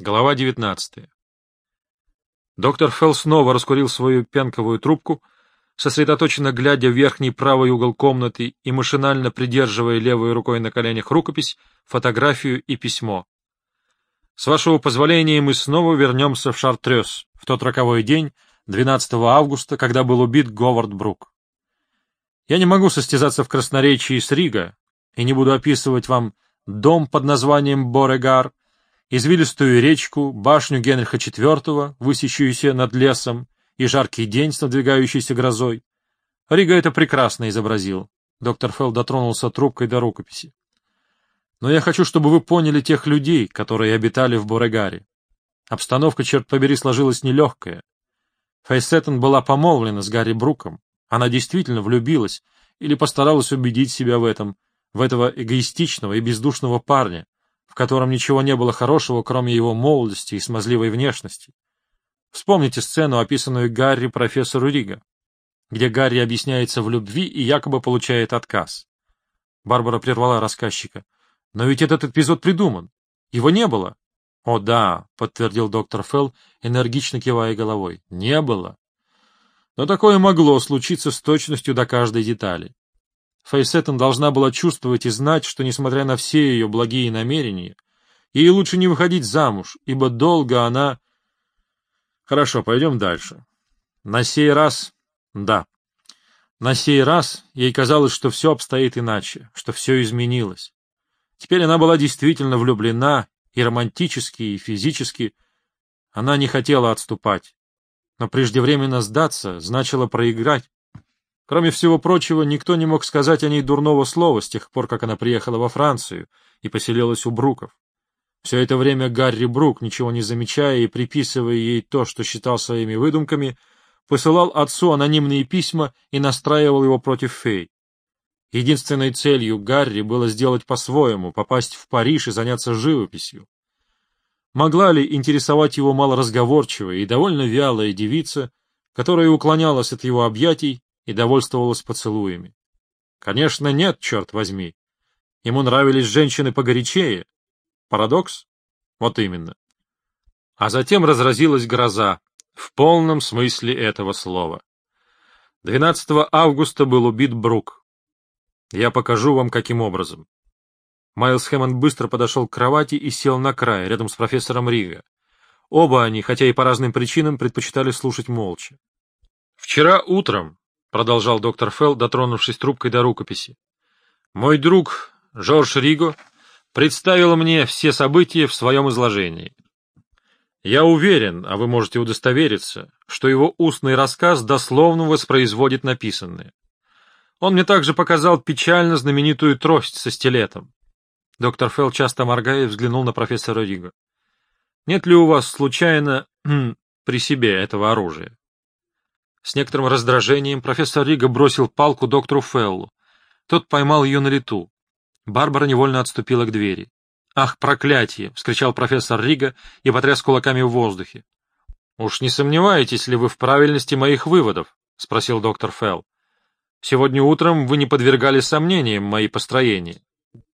Глава 19. Доктор Фелл снова раскурил свою пенковую трубку, сосредоточенно глядя в верхний правый угол комнаты и машинально придерживая левой рукой на коленях рукопись, фотографию и письмо. С вашего позволения мы снова вернемся в Шартрёс в тот роковой день, 12 августа, когда был убит Говард Брук. Я не могу состязаться в красноречии с Рига и не буду описывать вам дом под названием Борегар, извилистую речку, башню Генриха IV, высящуюся над лесом, и жаркий день с надвигающейся грозой. Рига это прекрасно изобразил. Доктор Фелл дотронулся трубкой до рукописи. Но я хочу, чтобы вы поняли тех людей, которые обитали в Борегаре. Обстановка, черт побери, сложилась нелегкая. Фейсеттон была помолвлена с Гарри Бруком. Она действительно влюбилась или постаралась убедить себя в этом, в этого эгоистичного и бездушного парня, в котором ничего не было хорошего, кроме его молодости и смазливой внешности. Вспомните сцену, описанную Гарри профессору Рига, где Гарри объясняется в любви и якобы получает отказ. Барбара прервала рассказчика. «Но ведь этот эпизод придуман. Его не было». «О да», — подтвердил доктор Фелл, энергично кивая головой. «Не было». Но такое могло случиться с точностью до каждой детали. Фейсеттон должна была чувствовать и знать, что, несмотря на все ее благие намерения, ей лучше не выходить замуж, ибо долго она... Хорошо, пойдем дальше. На сей раз... Да. На сей раз ей казалось, что все обстоит иначе, что все изменилось. Теперь она была действительно влюблена, и романтически, и физически. Она не хотела отступать. Но преждевременно сдаться значило проиграть. Кроме всего прочего, никто не мог сказать о ней дурного слова с тех пор, как она приехала во Францию и поселилась у Бруков. Все это время Гарри Брук, ничего не замечая и приписывая ей то, что считал своими выдумками, посылал отцу анонимные письма и настраивал его против фей. Единственной целью Гарри было сделать по-своему, попасть в Париж и заняться живописью. Могла ли интересовать его малоразговорчивая и довольно вялая девица, которая уклонялась от его объятий и довольствовалась поцелуями. Конечно, нет, черт возьми. Ему нравились женщины погорячее. Парадокс? Вот именно. А затем разразилась гроза, в полном смысле этого слова. 12 августа был убит Брук. Я покажу вам, каким образом. Майлз Хэммонд быстро подошел к кровати и сел на край, рядом с профессором Рига. Оба они, хотя и по разным причинам, предпочитали слушать молча. Вчера утром, — продолжал доктор Фелл, дотронувшись трубкой до рукописи. «Мой друг Жорж Риго представил мне все события в своем изложении. Я уверен, а вы можете удостовериться, что его устный рассказ дословно воспроизводит написанное. Он мне также показал печально знаменитую трость со стилетом. Доктор Фелл, часто моргая, взглянул на профессора Риго. «Нет ли у вас, случайно, при себе этого оружия?» С некоторым раздражением профессор Рига бросил палку доктору Феллу. Тот поймал ее на лету. Барбара невольно отступила к двери. «Ах, проклятие!» — вскричал профессор Рига и потряс кулаками в воздухе. «Уж не сомневаетесь ли вы в правильности моих выводов?» — спросил доктор Фелл. «Сегодня утром вы не подвергали сомнениям мои построения».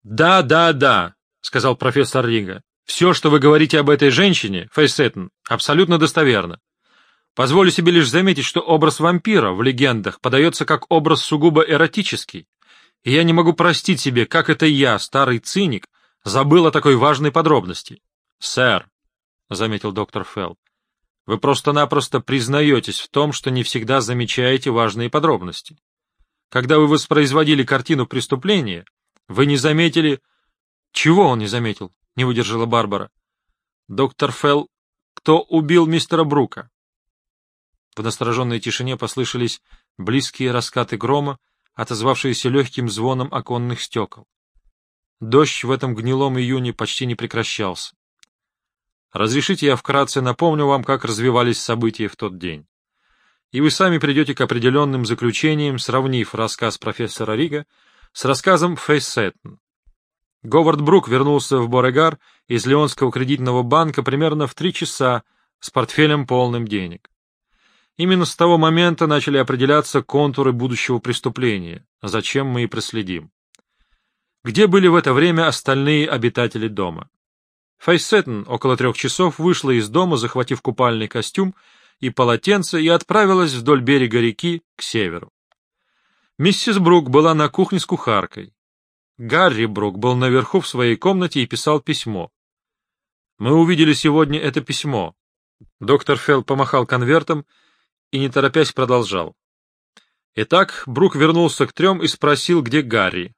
«Да, да, да», — сказал профессор Рига. «Все, что вы говорите об этой женщине, Фейсеттен, абсолютно достоверно. Позволю себе лишь заметить, что образ вампира в легендах подается как образ сугубо эротический, и я не могу простить себе, как это я, старый циник, забыл о такой важной подробности. — Сэр, — заметил доктор Фелл, — вы просто-напросто признаетесь в том, что не всегда замечаете важные подробности. Когда вы воспроизводили картину преступления, вы не заметили... — Чего он не заметил? — не выдержала Барбара. — Доктор Фелл, кто убил мистера Брука? В настороженной тишине послышались близкие раскаты грома, отозвавшиеся легким звоном оконных стекол. Дождь в этом гнилом июне почти не прекращался. Разрешите я вкратце напомню вам, как развивались события в тот день. И вы сами придете к определенным заключениям, сравнив рассказ профессора Рига с рассказом Фей Сетон. Говард Брук вернулся в Борегар из Леонского кредитного банка примерно в три часа с портфелем полным денег. Именно с того момента начали определяться контуры будущего преступления, зачем мы и проследим. Где были в это время остальные обитатели дома? Фей Сетон около трех часов вышла из дома, захватив купальный костюм и полотенце, и отправилась вдоль берега реки к северу. Миссис Брук была на кухне с кухаркой. Гарри Брук был наверху в своей комнате и писал письмо. Мы увидели сегодня это письмо. Доктор Фелл помахал конвертом и, не торопясь, продолжал. Итак, Брук вернулся к трем и спросил, где Гарри.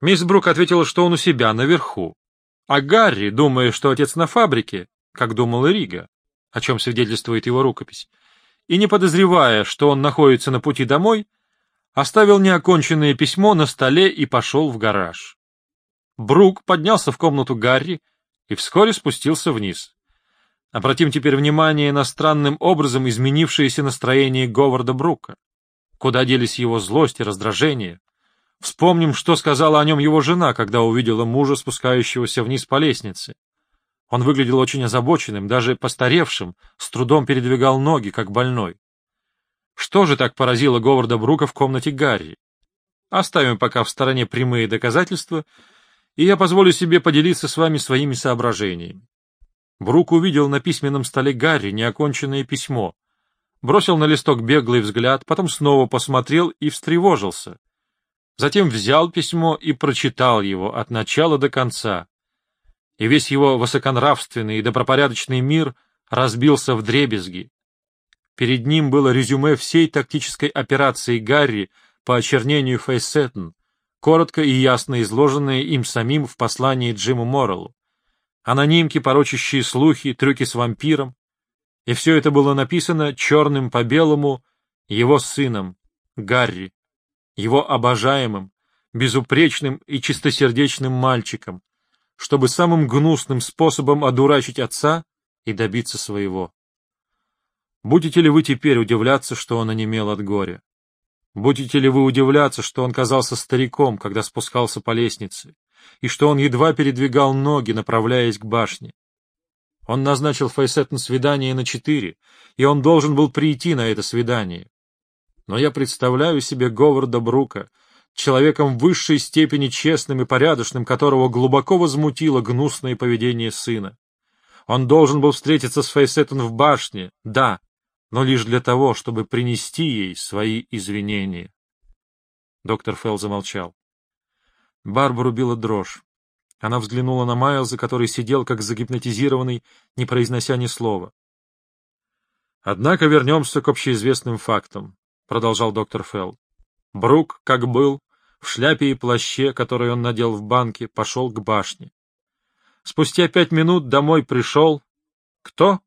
Мисс Брук ответила, что он у себя, наверху. А Гарри, думая, что отец на фабрике, как думал и Рига, о чем свидетельствует его рукопись, и не подозревая, что он находится на пути домой, оставил неоконченное письмо на столе и пошел в гараж. Брук поднялся в комнату Гарри и вскоре спустился вниз. Обратим теперь внимание на странным образом изменившееся настроение Говарда Брука. Куда делись его злость и раздражение? Вспомним, что сказала о нем его жена, когда увидела мужа, спускающегося вниз по лестнице. Он выглядел очень озабоченным, даже постаревшим, с трудом передвигал ноги, как больной. Что же так поразило Говарда Брука в комнате Гарри? Оставим пока в стороне прямые доказательства, и я позволю себе поделиться с вами своими соображениями. Брук увидел на письменном столе Гарри неоконченное письмо, бросил на листок беглый взгляд, потом снова посмотрел и встревожился. Затем взял письмо и прочитал его от начала до конца. И весь его высоконравственный и добропорядочный мир разбился в дребезги. Перед ним было резюме всей тактической операции Гарри по очернению Фейсеттен, коротко и ясно изложенное им самим в послании Джиму Морреллу. Анонимки, порочащие слухи, трюки с вампиром. И все это было написано черным по белому его сыном, Гарри его обожаемым, безупречным и чистосердечным мальчиком, чтобы самым гнусным способом одурачить отца и добиться своего. Будете ли вы теперь удивляться, что он онемел от горя? Будете ли вы удивляться, что он казался стариком, когда спускался по лестнице, и что он едва передвигал ноги, направляясь к башне? Он назначил Фейсеттен свидание на четыре, и он должен был прийти на это свидание но я представляю себе Говарда Брука, человеком в высшей степени честным и порядочным, которого глубоко возмутило гнусное поведение сына. Он должен был встретиться с Фейсеттон в башне, да, но лишь для того, чтобы принести ей свои извинения. Доктор Фелл замолчал. Барбару била дрожь. Она взглянула на Майлза, который сидел как загипнотизированный, не произнося ни слова. Однако вернемся к общеизвестным фактам. — продолжал доктор Фелл. Брук, как был, в шляпе и плаще, который он надел в банке, пошел к башне. Спустя пять минут домой пришел... Кто?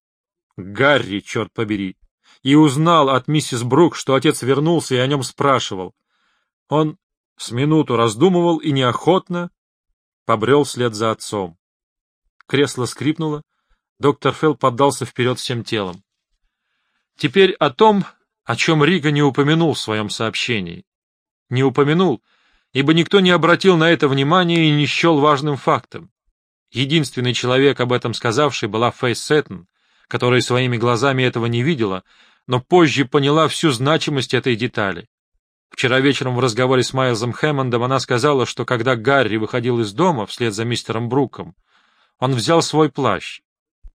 Гарри, черт побери. И узнал от миссис Брук, что отец вернулся и о нем спрашивал. Он с минуту раздумывал и неохотно побрел вслед за отцом. Кресло скрипнуло, доктор Фелл поддался вперед всем телом. Теперь о том, о чем Рига не упомянул в своем сообщении. Не упомянул, ибо никто не обратил на это внимания и не счел важным фактом. Единственный человек, об этом сказавший, была Фейс Сеттон, которая своими глазами этого не видела, но позже поняла всю значимость этой детали. Вчера вечером в разговоре с Майлзом Хэммондом она сказала, что когда Гарри выходил из дома вслед за мистером Бруком, он взял свой плащ.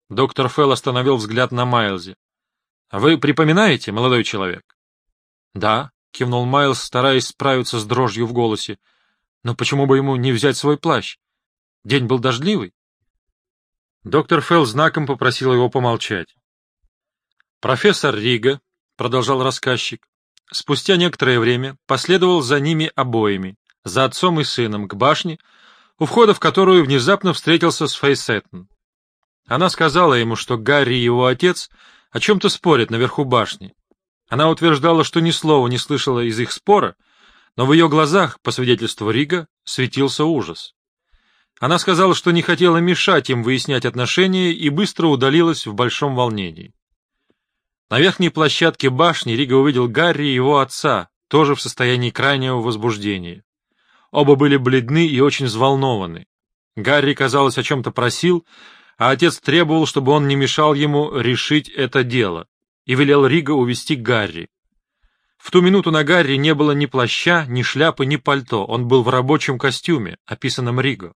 Доктор Фелл остановил взгляд на Майлзе. — Вы припоминаете, молодой человек? — Да, — кивнул Майлз, стараясь справиться с дрожью в голосе. — Но почему бы ему не взять свой плащ? День был дождливый. Доктор Фелл знаком попросил его помолчать. «Профессор Рига», — продолжал рассказчик, — спустя некоторое время последовал за ними обоими, за отцом и сыном, к башне, у входа в которую внезапно встретился с Фейсеттон. Она сказала ему, что Гарри и его отец — о чем-то спорят наверху башни. Она утверждала, что ни слова не слышала из их спора, но в ее глазах, по свидетельству Рига, светился ужас. Она сказала, что не хотела мешать им выяснять отношения и быстро удалилась в большом волнении. На верхней площадке башни Рига увидел Гарри и его отца, тоже в состоянии крайнего возбуждения. Оба были бледны и очень взволнованы. Гарри, казалось, о чем-то просил, а отец требовал, чтобы он не мешал ему решить это дело, и велел Рига увести Гарри. В ту минуту на Гарри не было ни плаща, ни шляпы, ни пальто, он был в рабочем костюме, описанном Риго.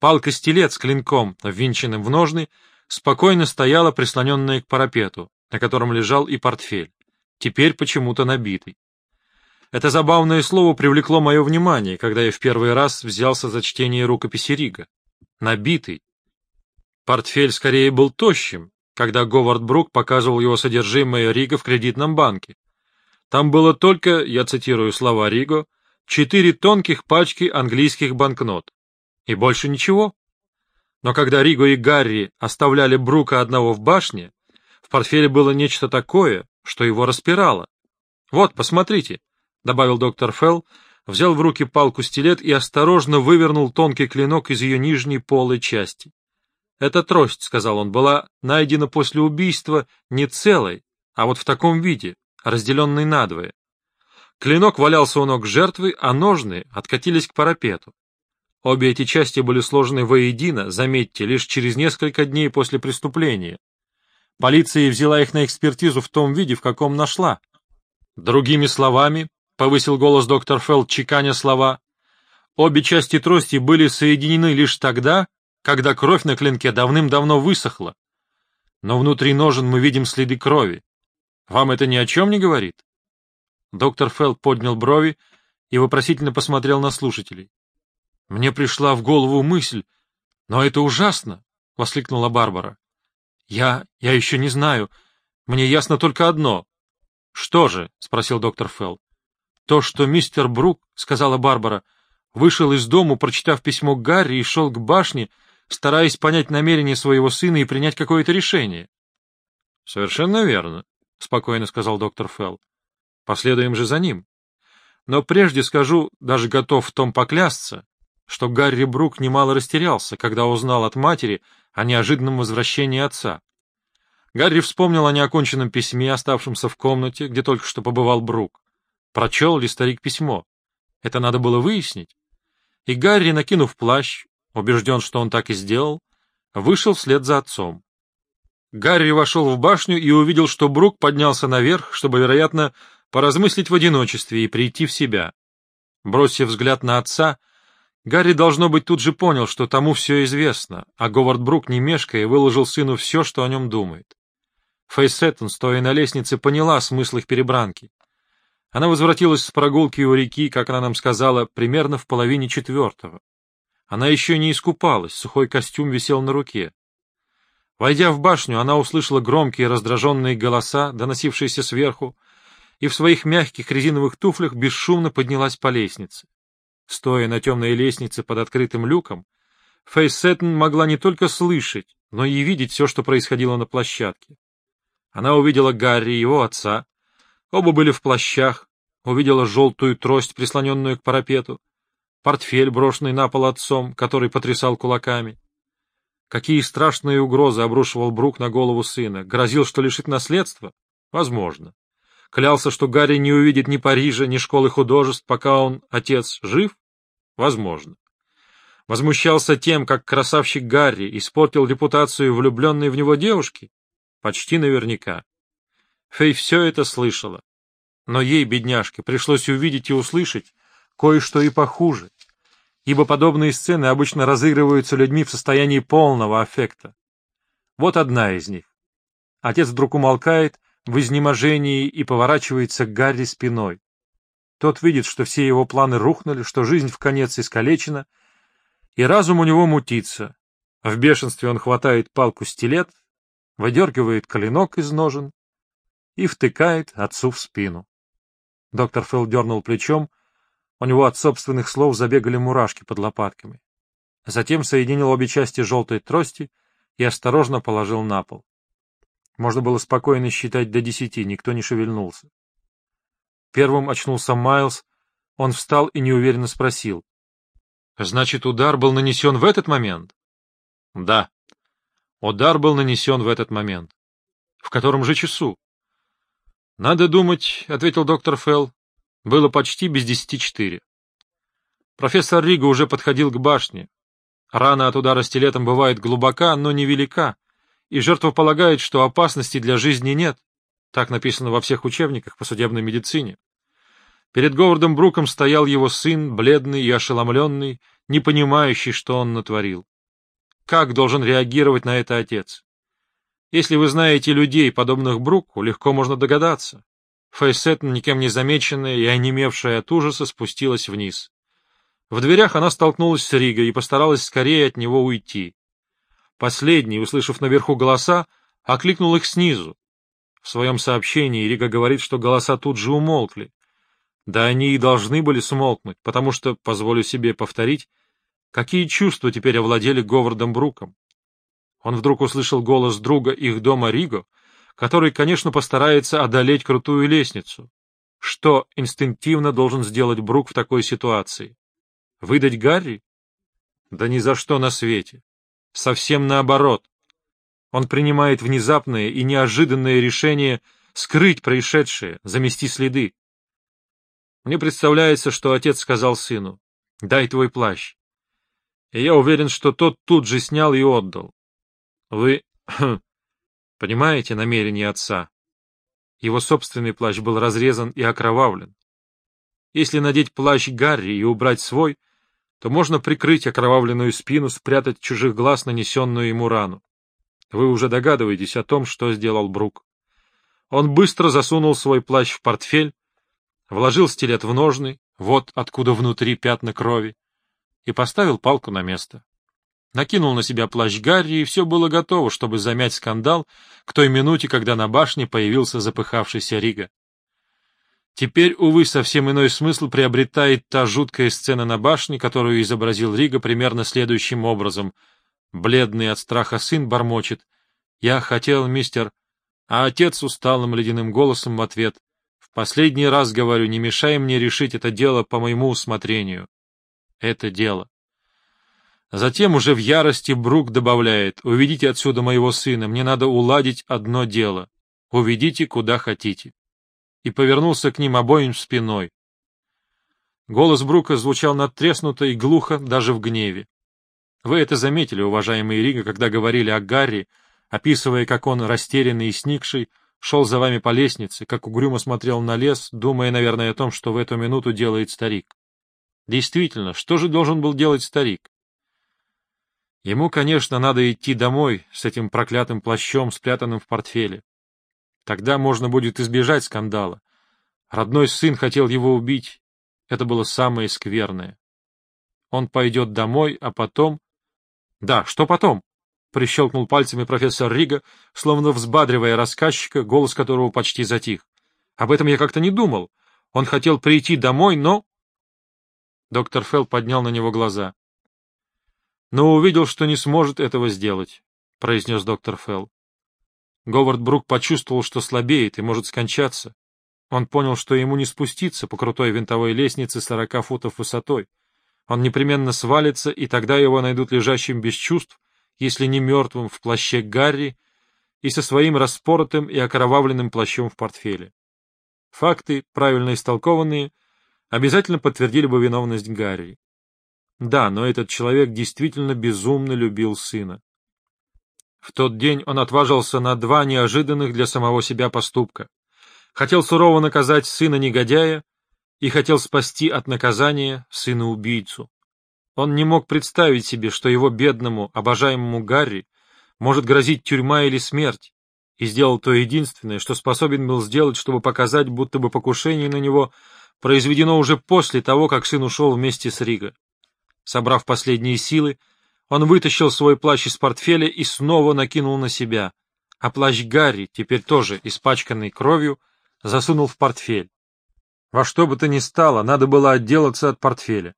Палка-стилет с клинком, ввинченным в ножны, спокойно стояла, прислоненная к парапету, на котором лежал и портфель, теперь почему-то набитый. Это забавное слово привлекло мое внимание, когда я в первый раз взялся за чтение рукописи Рига. Набитый. Портфель скорее был тощим, когда Говард Брук показывал его содержимое Рига в кредитном банке. Там было только, я цитирую слова Риго, четыре тонких пачки английских банкнот. И больше ничего. Но когда Риго и Гарри оставляли Брука одного в башне, в портфеле было нечто такое, что его распирало. «Вот, посмотрите», — добавил доктор Фелл, взял в руки палку-стилет и осторожно вывернул тонкий клинок из ее нижней полой части. «Эта трость», — сказал он, — была найдена после убийства не целой, а вот в таком виде, разделенной надвое. Клинок валялся у ног жертвы, а ножны откатились к парапету. Обе эти части были сложены воедино, заметьте, лишь через несколько дней после преступления. Полиция взяла их на экспертизу в том виде, в каком нашла. Другими словами, — повысил голос доктор Фелд, чеканя слова, — обе части трости были соединены лишь тогда, когда кровь на клинке давным-давно высохла. Но внутри ножен мы видим следы крови. Вам это ни о чем не говорит? Доктор Фелд поднял брови и вопросительно посмотрел на слушателей. — Мне пришла в голову мысль, но это ужасно! — воскликнула Барбара. — Я... я еще не знаю. Мне ясно только одно. — Что же? — спросил доктор Фелл. — То, что мистер Брук, — сказала Барбара, — вышел из дому, прочитав письмо Гарри, и шел к башне, стараясь понять намерение своего сына и принять какое-то решение. — Совершенно верно, — спокойно сказал доктор Фелл. — Последуем же за ним. Но прежде скажу, даже готов в том поклясться, что Гарри Брук немало растерялся, когда узнал от матери о неожиданном возвращении отца. Гарри вспомнил о неоконченном письме, оставшемся в комнате, где только что побывал Брук. Прочел ли старик письмо? Это надо было выяснить. И Гарри, накинув плащ, убежден, что он так и сделал, вышел вслед за отцом. Гарри вошел в башню и увидел, что Брук поднялся наверх, чтобы, вероятно, поразмыслить в одиночестве и прийти в себя. Бросив взгляд на отца, Гарри, должно быть, тут же понял, что тому все известно, а Говард Брук, не мешкая, выложил сыну все, что о нем думает. Фейс Сеттон, стоя на лестнице, поняла смысл их перебранки. Она возвратилась с прогулки у реки, как она нам сказала, примерно в половине четвертого. Она еще не искупалась, сухой костюм висел на руке. Войдя в башню, она услышала громкие раздраженные голоса, доносившиеся сверху, и в своих мягких резиновых туфлях бесшумно поднялась по лестнице. Стоя на темной лестнице под открытым люком, Фейс могла не только слышать, но и видеть все, что происходило на площадке. Она увидела Гарри и его отца. Оба были в плащах, увидела желтую трость, прислоненную к парапету, портфель, брошенный на пол отцом, который потрясал кулаками. Какие страшные угрозы обрушивал Брук на голову сына. Грозил, что лишит наследства? Возможно. Клялся, что Гарри не увидит ни Парижа, ни школы художеств, пока он, отец, жив? Возможно. Возмущался тем, как красавчик Гарри испортил репутацию влюбленной в него девушки? Почти наверняка. Фей все это слышала. Но ей, бедняжке, пришлось увидеть и услышать кое-что и похуже, ибо подобные сцены обычно разыгрываются людьми в состоянии полного аффекта. Вот одна из них. Отец вдруг умолкает в изнеможении и поворачивается к Гарри спиной. Тот видит, что все его планы рухнули, что жизнь в конец искалечена, и разум у него мутится. В бешенстве он хватает палку-стилет, выдергивает клинок из ножен и втыкает отцу в спину. Доктор Фелл дернул плечом, у него от собственных слов забегали мурашки под лопатками. Затем соединил обе части желтой трости и осторожно положил на пол. Можно было спокойно считать до десяти, никто не шевельнулся. Первым очнулся Майлз, он встал и неуверенно спросил. — Значит, удар был нанесен в этот момент? — Да. Удар был нанесен в этот момент. — В котором же часу? — Надо думать, — ответил доктор Фелл, — было почти без десяти четыре. Профессор Рига уже подходил к башне. Рана от удара стилетом бывает глубока, но невелика, и жертва полагает, что опасности для жизни нет. Так написано во всех учебниках по судебной медицине. Перед Говардом Бруком стоял его сын, бледный и ошеломленный, не понимающий, что он натворил. как должен реагировать на это отец. Если вы знаете людей, подобных Бруку, легко можно догадаться. Фейсеттон, никем не замеченная и онемевшая от ужаса, спустилась вниз. В дверях она столкнулась с Ригой и постаралась скорее от него уйти. Последний, услышав наверху голоса, окликнул их снизу. В своем сообщении Рига говорит, что голоса тут же умолкли. Да они и должны были смолкнуть, потому что, позволю себе повторить, какие чувства теперь овладели Говардом Бруком. Он вдруг услышал голос друга их дома Риго, который, конечно, постарается одолеть крутую лестницу. Что инстинктивно должен сделать Брук в такой ситуации? Выдать Гарри? Да ни за что на свете. Совсем наоборот. Он принимает внезапное и неожиданное решение скрыть происшедшее, замести следы. Мне представляется, что отец сказал сыну, «Дай твой плащ». И я уверен, что тот тут же снял и отдал. Вы понимаете намерение отца? Его собственный плащ был разрезан и окровавлен. Если надеть плащ Гарри и убрать свой, то можно прикрыть окровавленную спину, спрятать чужих глаз нанесенную ему рану. Вы уже догадываетесь о том, что сделал Брук. Он быстро засунул свой плащ в портфель, вложил стилет в ножны, вот откуда внутри пятна крови, и поставил палку на место. Накинул на себя плащ Гарри, и все было готово, чтобы замять скандал к той минуте, когда на башне появился запыхавшийся Рига. Теперь, увы, совсем иной смысл приобретает та жуткая сцена на башне, которую изобразил Рига примерно следующим образом. Бледный от страха сын бормочет. «Я хотел, мистер...» А отец усталым ледяным голосом в ответ. «В последний раз говорю, не мешай мне решить это дело по моему усмотрению». Это дело. Затем уже в ярости Брук добавляет. «Уведите отсюда моего сына, мне надо уладить одно дело. Уведите, куда хотите» и повернулся к ним обоим спиной. Голос Брука звучал надтреснуто и глухо, даже в гневе. Вы это заметили, уважаемые Рига, когда говорили о Гарри, описывая, как он, растерянный и сникший, шел за вами по лестнице, как угрюмо смотрел на лес, думая, наверное, о том, что в эту минуту делает старик. Действительно, что же должен был делать старик? Ему, конечно, надо идти домой с этим проклятым плащом, спрятанным в портфеле. Тогда можно будет избежать скандала. Родной сын хотел его убить. Это было самое скверное. Он пойдет домой, а потом... Да, что потом? Прищелкнул пальцами профессор Рига, словно взбадривая рассказчика, голос которого почти затих. Об этом я как-то не думал. Он хотел прийти домой, но... Доктор Фелл поднял на него глаза. Но увидел, что не сможет этого сделать, — произнес доктор Фелл. Говард Брук почувствовал, что слабеет и может скончаться. Он понял, что ему не спуститься по крутой винтовой лестнице сорока футов высотой. Он непременно свалится, и тогда его найдут лежащим без чувств, если не мертвым, в плаще Гарри и со своим распоротым и окровавленным плащом в портфеле. Факты, правильно истолкованные, обязательно подтвердили бы виновность Гарри. Да, но этот человек действительно безумно любил сына. В тот день он отважился на два неожиданных для самого себя поступка. Хотел сурово наказать сына негодяя и хотел спасти от наказания сына-убийцу. Он не мог представить себе, что его бедному, обожаемому Гарри может грозить тюрьма или смерть, и сделал то единственное, что способен был сделать, чтобы показать, будто бы покушение на него произведено уже после того, как сын ушел вместе с Риго. Собрав последние силы, он вытащил свой плащ из портфеля и снова накинул на себя, а плащ Гарри, теперь тоже испачканный кровью, засунул в портфель. Во что бы то ни стало, надо было отделаться от портфеля.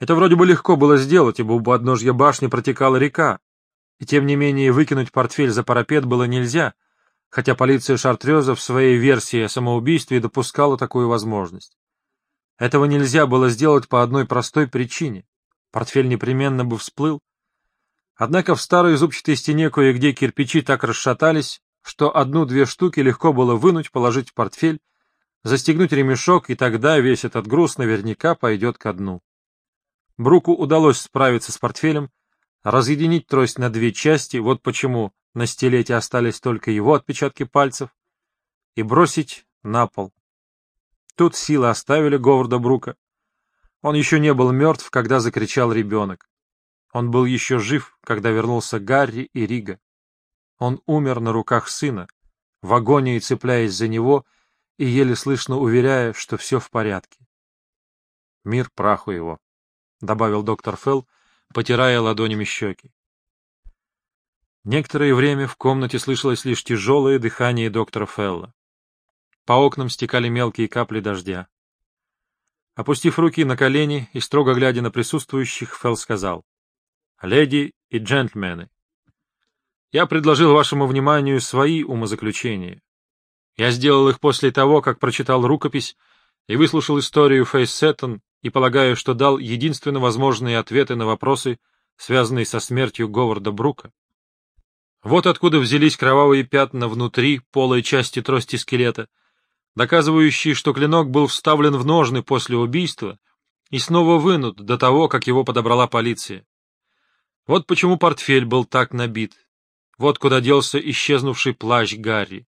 Это вроде бы легко было сделать, ибо у подножья башни протекала река, и тем не менее выкинуть портфель за парапет было нельзя, хотя полиция Шартреза в своей версии о самоубийстве допускала такую возможность. Этого нельзя было сделать по одной простой причине портфель непременно бы всплыл. Однако в старой зубчатой стене кое-где кирпичи так расшатались, что одну-две штуки легко было вынуть, положить в портфель, застегнуть ремешок, и тогда весь этот груз наверняка пойдет ко дну. Бруку удалось справиться с портфелем, разъединить трость на две части, вот почему на стилете остались только его отпечатки пальцев, и бросить на пол. Тут силы оставили Говарда Брука. Он еще не был мертв, когда закричал ребенок. Он был еще жив, когда вернулся Гарри и Рига. Он умер на руках сына, в агонии цепляясь за него и еле слышно уверяя, что все в порядке. «Мир праху его», — добавил доктор Фелл, потирая ладонями щеки. Некоторое время в комнате слышалось лишь тяжелое дыхание доктора Фелла. По окнам стекали мелкие капли дождя. Опустив руки на колени и строго глядя на присутствующих, Фелл сказал, «Леди и джентльмены, я предложил вашему вниманию свои умозаключения. Я сделал их после того, как прочитал рукопись и выслушал историю Фейс Сеттон и полагаю, что дал единственно возможные ответы на вопросы, связанные со смертью Говарда Брука. Вот откуда взялись кровавые пятна внутри полой части трости скелета, доказывающие, что клинок был вставлен в ножны после убийства и снова вынут до того, как его подобрала полиция. Вот почему портфель был так набит. Вот куда делся исчезнувший плащ Гарри.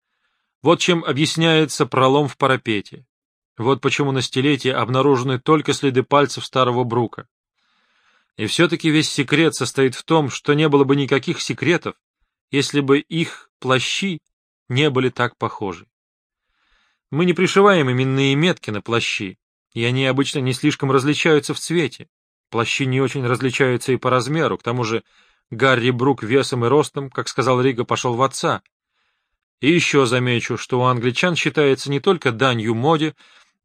Вот чем объясняется пролом в парапете. Вот почему на стилете обнаружены только следы пальцев старого Брука. И все-таки весь секрет состоит в том, что не было бы никаких секретов, если бы их плащи не были так похожи. Мы не пришиваем именные метки на плащи, и они обычно не слишком различаются в цвете. Плащи не очень различаются и по размеру, к тому же Гарри Брук весом и ростом, как сказал Рига, пошел в отца. И еще замечу, что у англичан считается не только данью моде,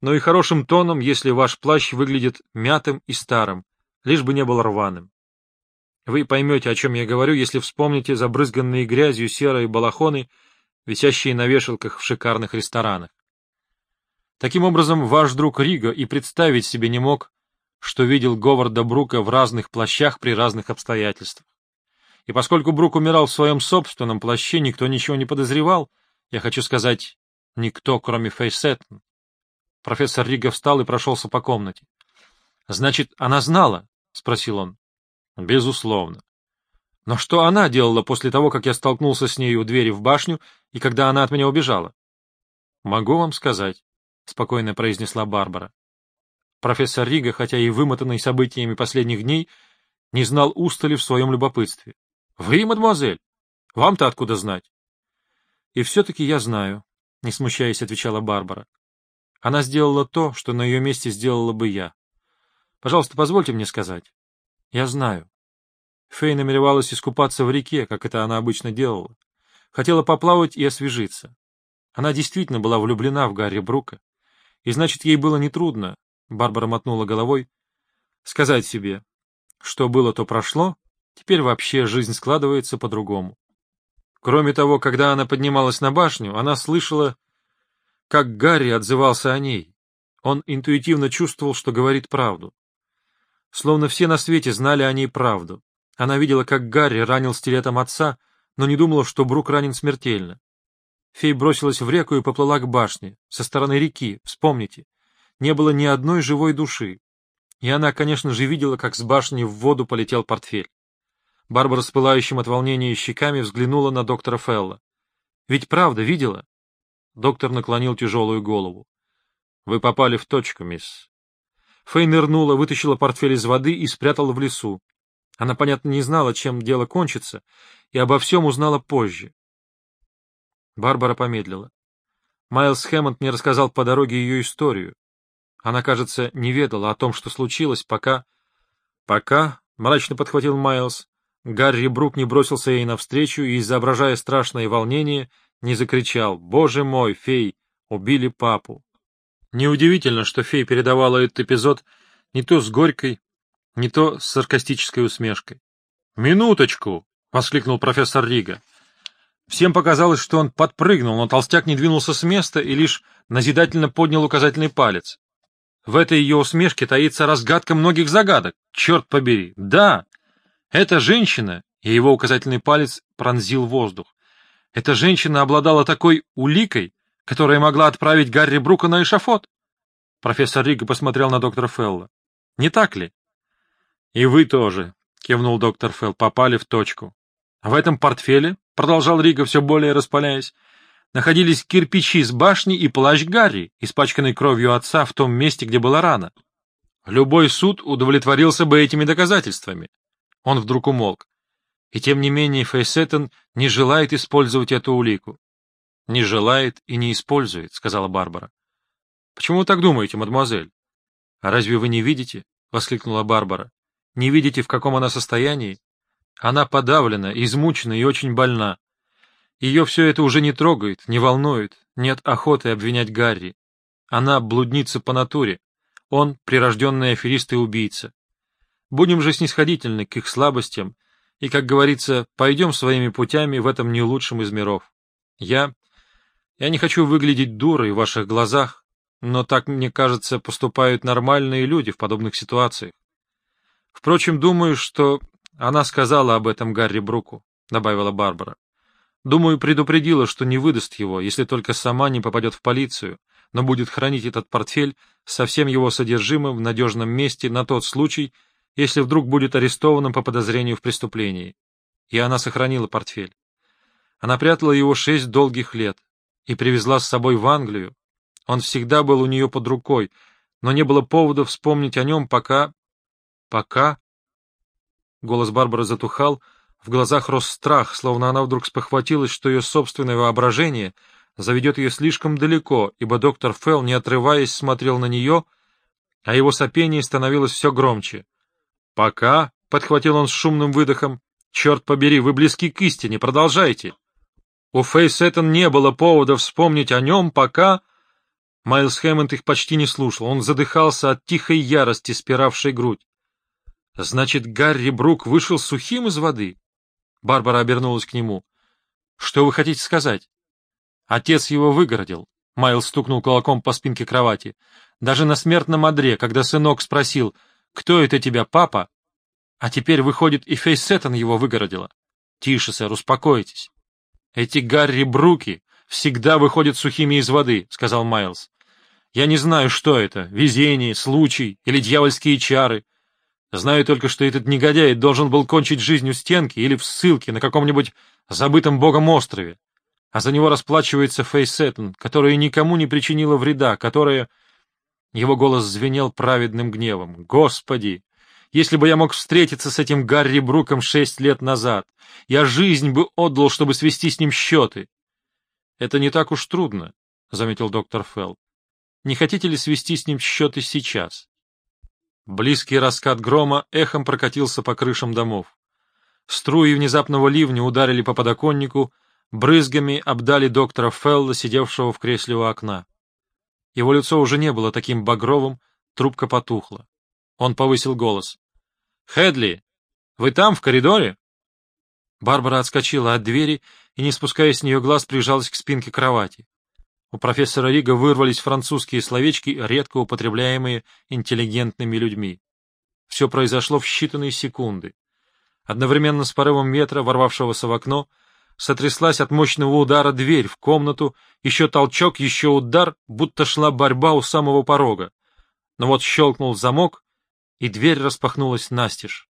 но и хорошим тоном, если ваш плащ выглядит мятым и старым, лишь бы не был рваным. Вы поймете, о чем я говорю, если вспомните забрызганные грязью серые балахоны, висящие на вешалках в шикарных ресторанах. Таким образом, ваш друг Рига и представить себе не мог, что видел Говарда Брука в разных плащах при разных обстоятельствах. И поскольку Брук умирал в своем собственном плаще, никто ничего не подозревал, я хочу сказать, никто, кроме Фейсеттон. Профессор Рига встал и прошелся по комнате. — Значит, она знала? — спросил он. Безусловно. Но что она делала после того, как я столкнулся с ней у двери в башню и когда она от меня убежала? Могу вам сказать, — спокойно произнесла Барбара. Профессор Рига, хотя и вымотанный событиями последних дней, не знал устали в своем любопытстве. — Вы, мадемуазель? Вам-то откуда знать? — И все-таки я знаю, — не смущаясь, отвечала Барбара. Она сделала то, что на ее месте сделала бы я. Пожалуйста, позвольте мне сказать. Я знаю. Фэй намеревалась искупаться в реке, как это она обычно делала. Хотела поплавать и освежиться. Она действительно была влюблена в Гарри Брука. И значит, ей было нетрудно, — Барбара мотнула головой, — сказать себе, что было, то прошло, теперь вообще жизнь складывается по-другому. Кроме того, когда она поднималась на башню, она слышала, как Гарри отзывался о ней. Он интуитивно чувствовал, что говорит правду. Словно все на свете знали о ней правду. Она видела, как Гарри ранил стилетом отца, но не думала, что Брук ранен смертельно. Фей бросилась в реку и поплыла к башне, со стороны реки, вспомните. Не было ни одной живой души. И она, конечно же, видела, как с башни в воду полетел портфель. Барбара с пылающим от волнения щеками взглянула на доктора Фелла. «Ведь правда видела?» Доктор наклонил тяжелую голову. «Вы попали в точку, мисс. Фэй нырнула, вытащила портфель из воды и спрятала в лесу. Она, понятно, не знала, чем дело кончится, и обо всем узнала позже. Барбара помедлила. Майлз Хэммонд мне рассказал по дороге ее историю. Она, кажется, не ведала о том, что случилось, пока... Пока, — мрачно подхватил Майлз, — Гарри Брук не бросился ей навстречу и, изображая страшное волнение, не закричал «Боже мой, фей, убили папу!» Неудивительно, что фей передавала этот эпизод не то с горькой, не то с саркастической усмешкой. «Минуточку!» — воскликнул профессор Рига. Всем показалось, что он подпрыгнул, но толстяк не двинулся с места и лишь назидательно поднял указательный палец. В этой ее усмешке таится разгадка многих загадок. Черт побери! Да! Эта женщина, и его указательный палец пронзил воздух, эта женщина обладала такой уликой, которая могла отправить Гарри Брука на эшафот? Профессор Рига посмотрел на доктора Фелла. — Не так ли? — И вы тоже, — кивнул доктор Фелл, — попали в точку. — В этом портфеле, — продолжал Рига, все более распаляясь, — находились кирпичи с башни и плащ Гарри, испачканный кровью отца в том месте, где была рана. Любой суд удовлетворился бы этими доказательствами. Он вдруг умолк. И тем не менее Фейсеттон не желает использовать эту улику. — Не желает и не использует, — сказала Барбара. — Почему вы так думаете, мадемуазель? — А разве вы не видите? — воскликнула Барбара. — Не видите, в каком она состоянии? Она подавлена, измучена и очень больна. Ее все это уже не трогает, не волнует, нет охоты обвинять Гарри. Она блудница по натуре, он прирожденный аферист и убийца. Будем же снисходительны к их слабостям и, как говорится, пойдем своими путями в этом не лучшем из миров. Я... я не хочу выглядеть дурой в ваших глазах, но так, мне кажется, поступают нормальные люди в подобных ситуациях. Впрочем, думаю, что она сказала об этом Гарри Бруку, — добавила Барбара. Думаю, предупредила, что не выдаст его, если только сама не попадет в полицию, но будет хранить этот портфель со всем его содержимым в надежном месте на тот случай, если вдруг будет арестованным по подозрению в преступлении. И она сохранила портфель. Она прятала его шесть долгих лет и привезла с собой в Англию. Он всегда был у нее под рукой, но не было повода вспомнить о нем, пока... Пока... Голос Барбары затухал, в глазах рос страх, словно она вдруг спохватилась, что ее собственное воображение заведет ее слишком далеко, ибо доктор Фелл, не отрываясь, смотрел на нее, а его сопение становилось все громче. — Пока, — подхватил он с шумным выдохом, — черт побери, вы близки к истине, продолжайте. У Фейсеттон не было повода вспомнить о нем, пока... Майлз Хэммонд их почти не слушал, он задыхался от тихой ярости, спиравшей грудь. — Значит, Гарри Брук вышел сухим из воды? Барбара обернулась к нему. — Что вы хотите сказать? Отец его выгородил. Майл стукнул кулаком по спинке кровати. Даже на смертном одре, когда сынок спросил, кто это тебя, папа? А теперь, выходит, и Фейсеттон его выгородила. Тише, сэр, успокойтесь. Эти Гарри Бруки всегда выходят сухими из воды, — сказал Майлз. Я не знаю, что это, везение, случай или дьявольские чары. Знаю только, что этот негодяй должен был кончить жизнь у стенки или в ссылке на каком-нибудь забытом богом острове а за него расплачивается Фейсеттон, которая никому не причинила вреда, которая... Его голос звенел праведным гневом. «Господи! Если бы я мог встретиться с этим Гарри Бруком шесть лет назад, я жизнь бы отдал, чтобы свести с ним счеты!» «Это не так уж трудно», — заметил доктор Фелл. «Не хотите ли свести с ним счеты сейчас?» Близкий раскат грома эхом прокатился по крышам домов. Струи внезапного ливня ударили по подоконнику, брызгами обдали доктора Фелла, сидевшего в кресле у окна. Его лицо уже не было таким багровым, трубка потухла. Он повысил голос. — Хедли, вы там, в коридоре? Барбара отскочила от двери и, не спуская с нее глаз, прижалась к спинке кровати. У профессора Рига вырвались французские словечки, редко употребляемые интеллигентными людьми. Все произошло в считанные секунды. Одновременно с порывом ветра, ворвавшегося в окно, сотряслась от мощного удара дверь в комнату, еще толчок, еще удар, будто шла борьба у самого порога. Но вот щелкнул замок, и дверь распахнулась настежь.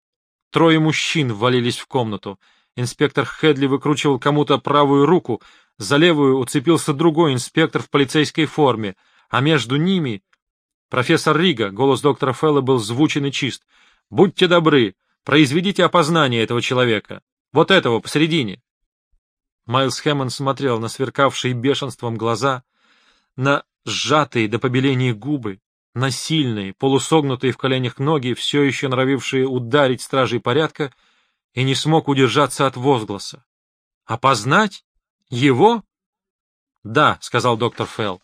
Трое мужчин ввалились в комнату. Инспектор Хедли выкручивал кому-то правую руку, за левую уцепился другой инспектор в полицейской форме, а между ними... Профессор Рига, голос доктора Фелла был звучен и чист. «Будьте добры, произведите опознание этого человека. Вот этого, посередине». Майлз Хэммон смотрел на сверкавшие бешенством глаза, на сжатые до побеления губы, на сильные, полусогнутые в коленях ноги, все еще норовившие ударить стражей порядка, и не смог удержаться от возгласа. «Опознать? Его?» «Да», — сказал доктор Фелл.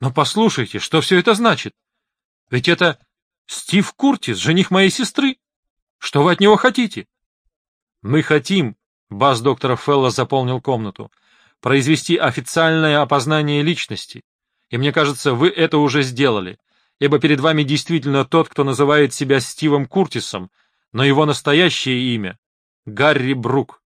«Но послушайте, что все это значит? Ведь это Стив Куртис, жених моей сестры. Что вы от него хотите?» «Мы хотим», Бас доктора Фелла заполнил комнату. «Произвести официальное опознание личности. И мне кажется, вы это уже сделали, ибо перед вами действительно тот, кто называет себя Стивом Куртисом, но его настоящее имя — Гарри Брук».